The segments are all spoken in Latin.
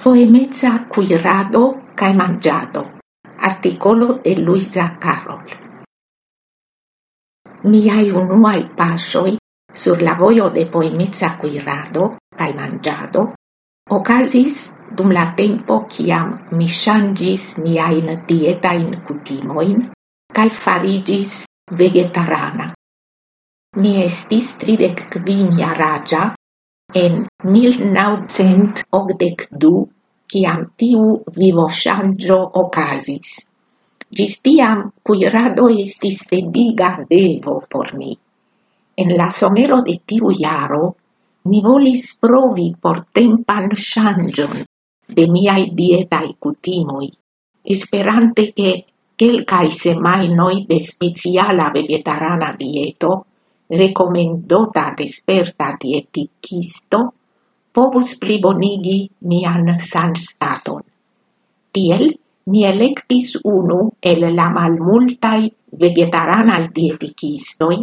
Foemezza cuirado cae mangiado. Articolo de Luisa Carroll. Miai unuai pasoi sur la voio de poemezza cuirado cae mangiado ocasis dum la tempo ciam mi shangis miain dietain cutimoin cae farigis vegetarana. Mi estis tridec quin ragia En 1982, ciam tiu vivosciangio ocasis. Gis tiam, cuirado estis fediga devo por mi. En la somero de tiu iaro, mi volis provi por tempan shangion de miai dietai cutimoi, esperante che quelcae semainoi de speciala vegetarana dieto recomendota desperta dieticisto povus plibonigi mian san staton. Tiel, mi electis unu el la malmultai vegetaranai dieticistoi,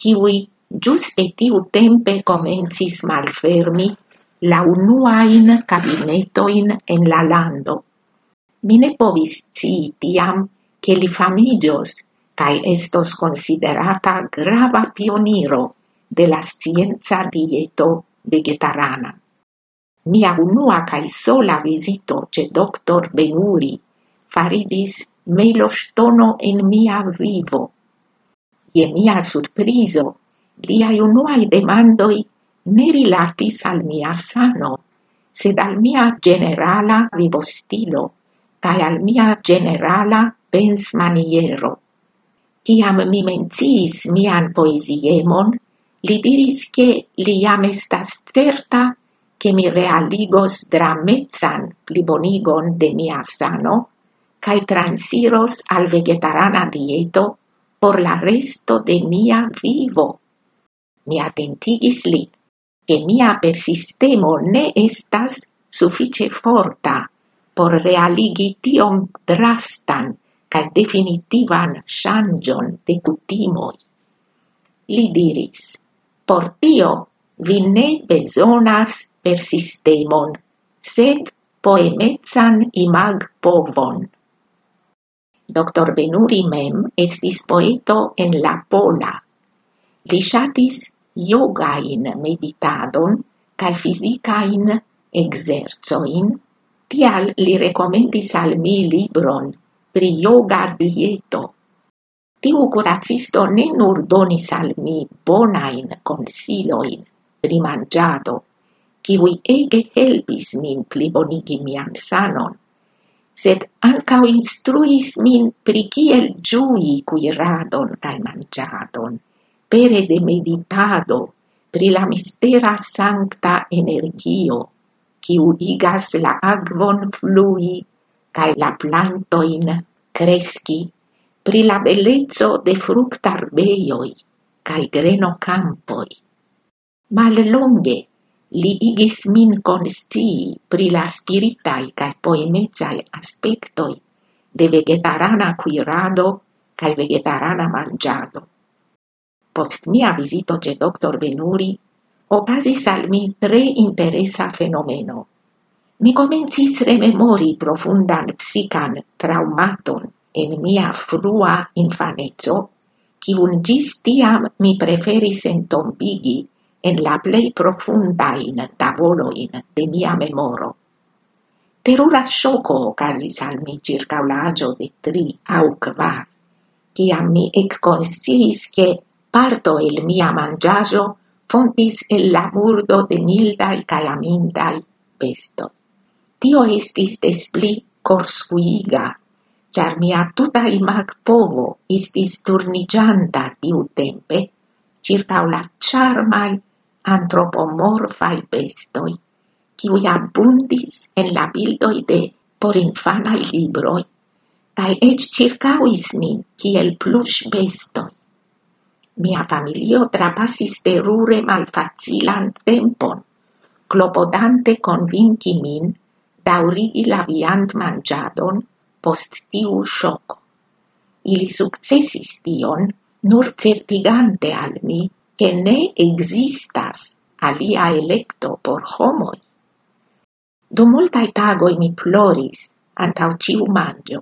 kiwi giuste tiu tempe comencis malfermi la unuain cabinetoin en la lando. Mi ne povis cii tiam che li famigios cae estos considerata grava pioniro de la scienza dieto vegetarana. Mia unua cae sola visito ce doctor Benuri faridis melo stono en mia vivo. Ie mia surpriso, liai unuai demandoi ne rilatis al mia sano, sed al mia generala vivostilo, cae al mia generala pensmaniero. Ciam mi menciis mian poesiemon, li diris che li jam estas certa che mi realigos dramezzan plibonigon de mia sano cae transiros al vegetarana dieto por la resto de mia vivo. Mi attentigis li, che mia persistemo ne estas suffice forta por realigi tion drastan cae definitivan shangion de cutimoi. Li diris, por tio vi ne besonas per sistemon, sed poemezzan imag povon. Dr. Benuri mem estis poeto en la Pola. Li shatis yogain meditadon cae fisicain exerzoin, tial li recomendis al mi libron pri yoga dieto. Tiu curacisto ne nur donis al mi bonain consiloin pri mangiado, kiwi ege helpis min plibonigi mian sanon, sed ancao instruis min pri kiel giui cuiradon cae mangiadon, pere de meditado pri la mistera sancta energio, kiu igas la agvon flui cae la plantoin cresci pri la bellezzo de fructarbeioi cae grenocampoi. Mal longe li igis min conscii pri la spiritai cae poemezai aspectoi de vegetarana cuirado cae vegetarana mangiado. Post mia visito ce doctor Benuri, ocasis al mi tre interesa fenomeno – mi comencis rememori profundan psican traumaton en mia frua infanezzo, cium gis tiam mi preferis entombigi en la plei profundain tavoloin de mia memoro. Terura sciocco ocasis al mi circa l'agio de tri au quar, ciam mi ec consiis che parto el mia mangiajo fontis el la murdo de mildai calamindai bestoi tio estis des pli corscuiga, char mia tuta imag povo istis turnigianta tiu tempe, circa la charmai antropomorfai bestoi, kiui abundis en la bildoi de porinfanai libroi, cae ec circauis min kiel plus bestoi. Mia familio trapassis terure malfacilan tempon, clopodante convinci min daurigi la viand mangiadon post tiu shoco. Ili successis tion nur certigante al mi che ne existas alia electo por homoi. Do multae tagoi mi ploris antau ciu mangio,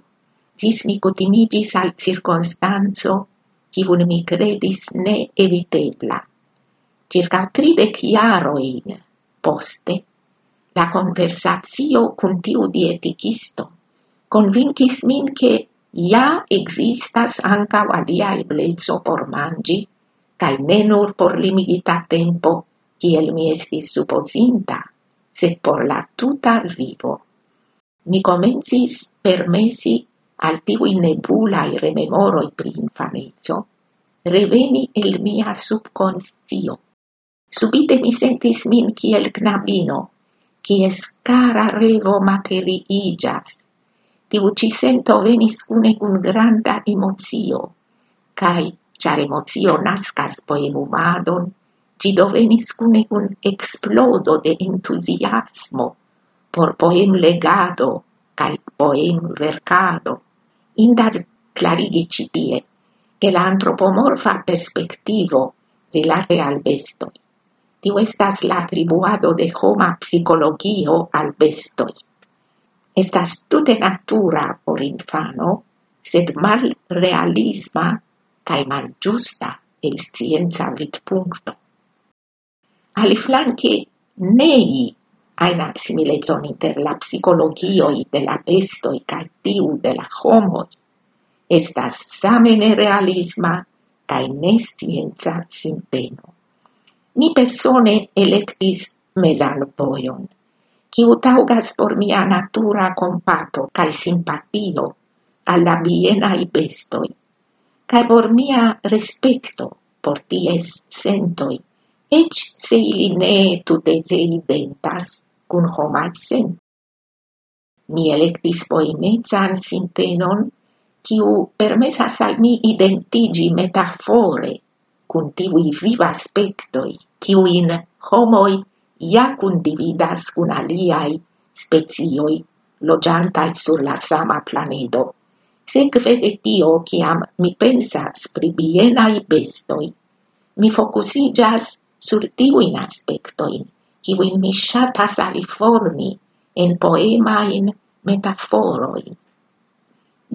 tis mi cotimigis al circonstanzo civun mi credis ne evitebla. Circa tridec iaroin poste La conversazio cun tiu dieticisto convincis min che ja existas anca alia eblezo por mangi, cae ne nur por limigita tempo, ciel mi estis supposinta, sed por la tuta vivo. Mi comencis permesi al tivi nebulai rememoroi pri infanezzo, reveni el mia subconscio. Subite mi sentis min kiel knabino, quies cara revo materiigas. Tiu ci sento venis cune cun granda emozio, cae, char emozio nascas poemumadon, ci dovenis cune cun explodo de entusiasmo por poem legado cae poem vercado. Indas clarigi citie, che la antropomorfa perspectivo rilate al bestoi Tio estas la atribuado de homa psicologio al bestoi. Estas tute natura por infano, sed mal realisma cae mal giusta el scienza vit puncto. Aliflanque, nei aina similezon inter la psicologioi de la bestoi cae tiu de la homoi, estas same nerealisma cae ne scienza sinteno mi persone electis mesalvoion, quiu taugas por mia natura compato cae simpatio alla bienai bestoi, cae por mia respecto por ties sentoi, ec se ili ne tute deidentas cun homai sentoi. Mi electis poemezan sintenon kiu permesas al mi identigi metafore cun tivi viva aspectoi kiuin homoi ja condividas cun aliai spezioi logiantai sur la sama planedo. Sekve de tio, ciam mi pensas pri bienai bestoi, mi focusigas sur tiuin aspectoin, kiuin mi shatas aliformi en poemain metaforoin.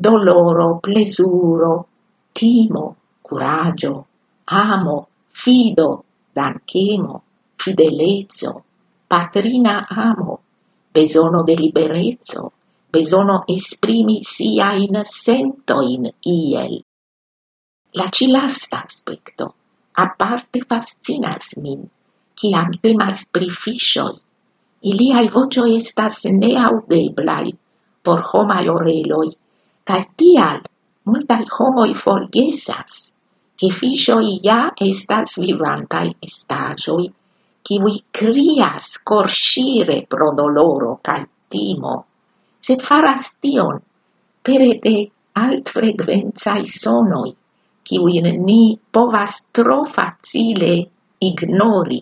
Doloro, plesuro, timo, curagio, amo, fido, dankemo, fidelezzo, patrina amo, besono de liberezzo, besono esprimi sia in sento in iel. La cilasta aspecto aparte fascinas min, ciam temas pri fishoi. Iliai vocioi estas neaudeblai por homai oreloi, cae tial multai homoi forgesas che fisioi ja estas vivantai estagioi, kiwi crias corsire pro doloro cae timo, sed faras tion pere de alt frequenzai sonoi, kiwin ni povas tro facile ignori.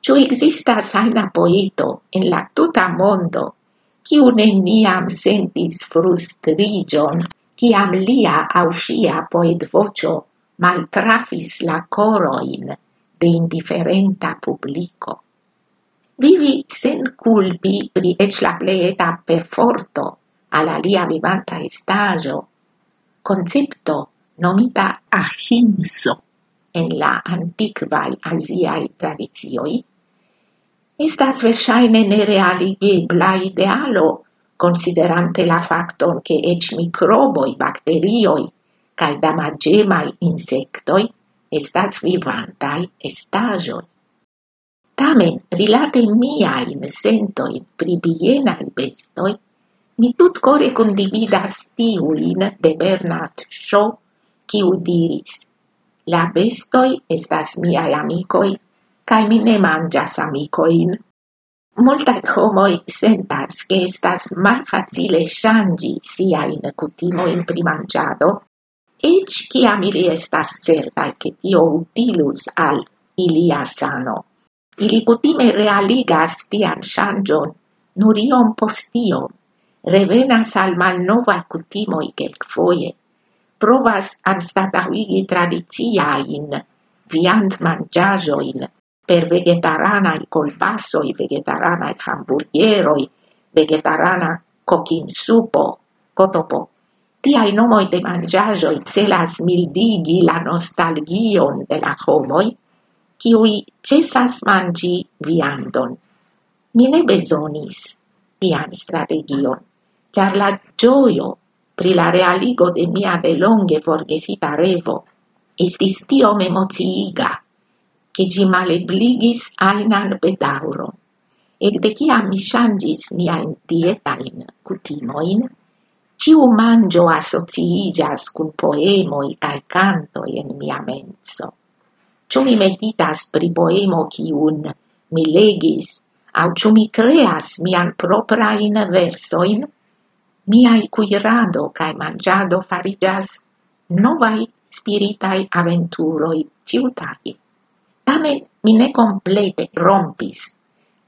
Ciu existas aina poeto en la tuta mondo, kiu neniam sentis frustrigion, kiam lia au sia poet vocio maltrafis la coroin de indiferenta publico. Vivi sen culpi pri ec la pleeta perforto alla lia vivanta estagio, concepto nomita ahimso en la antiquae asiae tradizioi, estas versaine nerealigebla idealo considerante la facton che ec microboi, bacterioi, cae damagemai insectoi estas vivantai estagioi. Tamen, rilate miain sentoin pri bienai bestoi, mi tut core condividas tiuin de Bernard Shaw, quiu diris, la bestoi estas miai amicoi, cae mi ne mangias amicoin. Multae homoi sentas che estas malfacile shangi siain cutimo in primangiado, ec ciam ili estas certai che tio utilus al ilia sano. Ili kutime realigas tian shangion nur iom postiom, revenas al malnovae cutimoi quelcfoie, provas anstatauigi tradiziain viand mangiagioin per vegetarana colbassoi, vegetaranai i vegetarana cochin supo, cotopo Tiai nomoi de mangiagioi celas mildigi la nostalgion de la homoi, ciui cesas mangi viandon. Mi ne besonis tian strategion, char la gioio pri la realigo de mia delonge forgesita revo estis tiom emociiga, che gi malebligis ainan bedauron. Ec de ciam mi shangis miain dietain cutimoin, Ciu mangio associigas cun poemoi cae cantoi en mia menso. Ciu mi meditas pri poemo ciun mi legis, au ciu mi creas mian proprain versoin, miai cuirado cae mangiado farigas novai spiritai aventuroi ciutai. Tamen mi ne complete rompis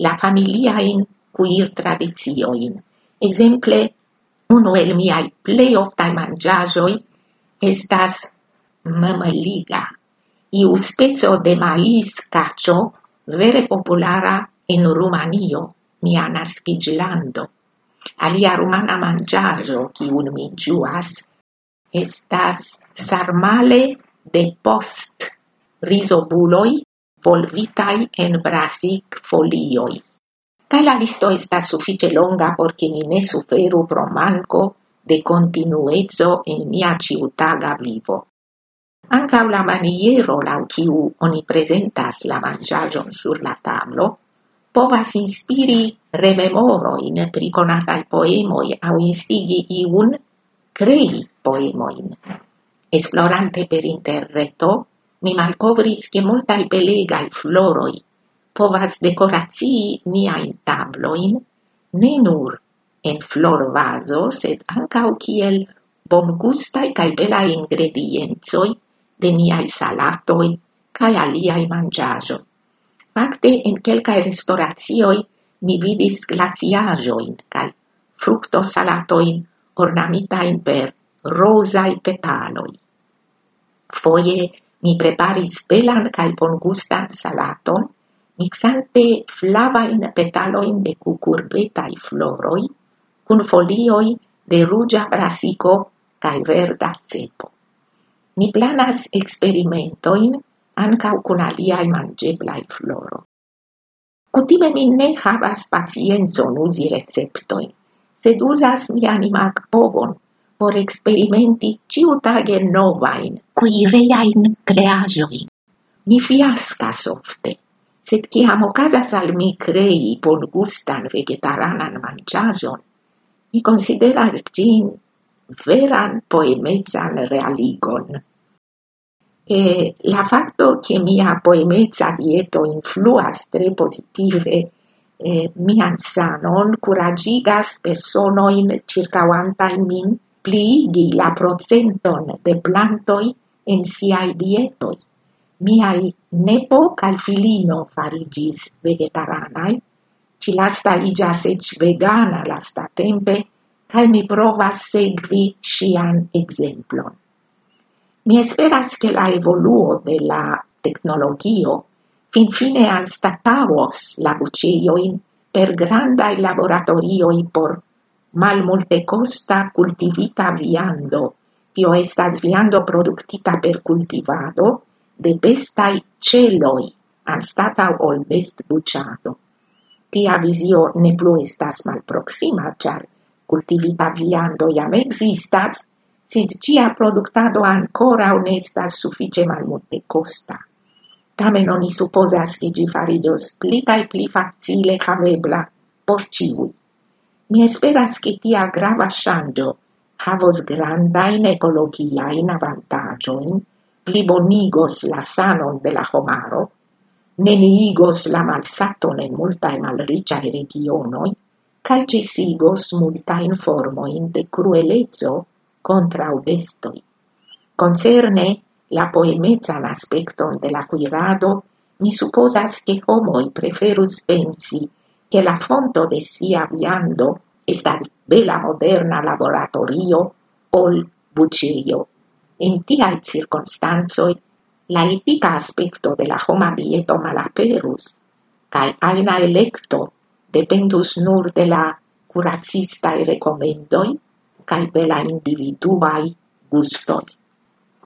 la familiain cuir tradizioin, exemple uno el miai plei oftai mangiagioi estas mamaliga, iu spezzo de mais cacio vere populara en Rumanio, mia nascigilando. Alia rumana mangiaggio, un mi giuas, estas sarmale de post risobuloi volvitai en brasic folioi. Kaj la listo estas suffice longa por mi ne suferu pro manco de continuezzo in mia ciutaga vivo. Anca la maniero lau ciu oni presentas la mangiagion sur la tablo, povas inspiri rememoro in priconatai poemoi au instigi iun crei poemoin. Esplorante per interreto, mi malcovris che multai belegai floroi povas decoratii nia in tabloin ne nur en flor vaso, sed ancau kiel bongustai cae belai ingredienzoi de niai salatoi cae aliai mangiajo. Facte, en quelcae restauratioi mi vidis glaciajoin cae fructosalatoin ornamitain per rosai petaloi. Foie mi preparis belan cae bongustan salaton, mixante flavain petaloin de cucurbitai floroi cun folioi de rugia brasico cae verda cepo. Ni planas experimentoin ancau cun aliae mangeblai floro. Cutime mi ne havas pacienzon usi receptoin, sed usas mi animac ovon por experimenti ciutage novain, cuireain creajoin. Mi fiascas ofte, sed ciam ocasas al mi crei bon gustan vegetaranan mangiagion, mi consideras gin veran poemezan realigon. E la facto che mia poemezza dieto influas tre positive eh, mian sanon curagigas personoin circauantain min pliigi la procenton de plantoi en siai dietoi miai nepo cal filino farigis vegetaranai, ci lasta igas ec vegana lasta tempe, cae mi provas segvi sian exemplon. Mi esperas che la evoluo de la tecnologio fin fine anstatavos la buceioin per grandai laboratorioi por mal multe costa cultivita viando, tio estas viando productita per cultivado, de bestai celoi anstatau ol best buciado. Tia visio ne plu estas malproxima, char cultivita viando iam existas, sed cia productado ancora un estas suffice malmulte costa. Tamen oni supposas che gi faridos pli cae pli facile havebla por ciui. Mi esperas che tia grava shangio havos grandain ecologiain avantagioin plibonigos la sanon de la homaro, neniigos la malsaton en multae malriciae regionoi, cae cesigos multae formoin de cruelezzo contra bestoi. Concerne la poemezan aspecton de la cuirado, mi supposas che homoi preferus pensi che la fonto de sia viando estas bela moderna laboratorio ol buceio In tiai circonstanzoi, la etica aspecto de la homa dieto malaperus, cae aina electo dependus nur de la curacistae recomendoi cae de la individuai gustoi.